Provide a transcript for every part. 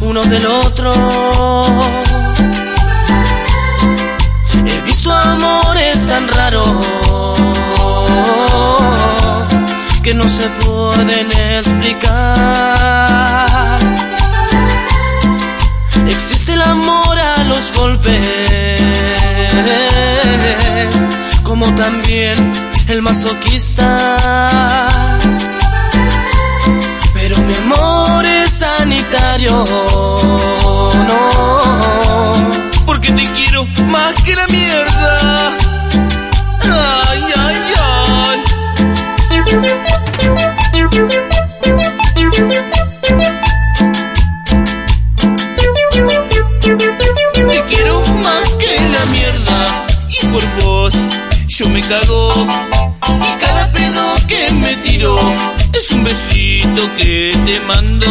Uno del otro. He visto amores tan raros que no se pueden explicar. Existe el amor a los golpes, como también el masoquista. Sanitario, no. Porque te quiero más que la mierda. Ay, ay, ay. Te quiero más que la mierda. Y por vos yo me cago. Y cada pedo que me tiro es un besito que te mando.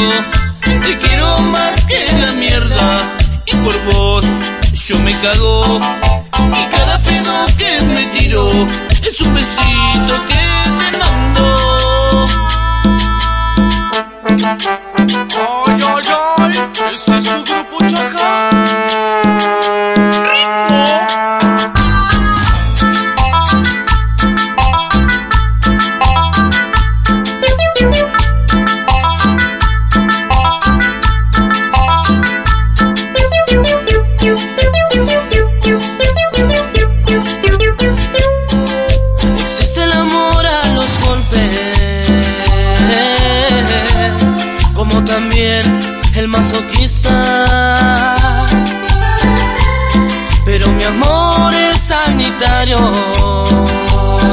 Te quiero más que la mierda. Y por vos yo me cago. Y cada pedo que me tiro es un besito también el masoquista. Pero mi amor es sanitario,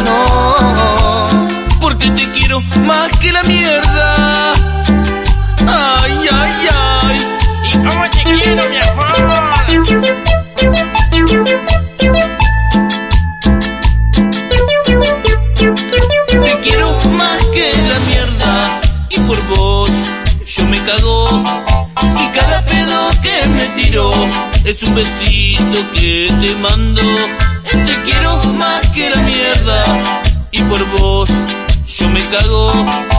no. Porque te quiero más que la mierda. Es un besito que te mando. Te quiero más que la mierda. Y por vos yo me cago.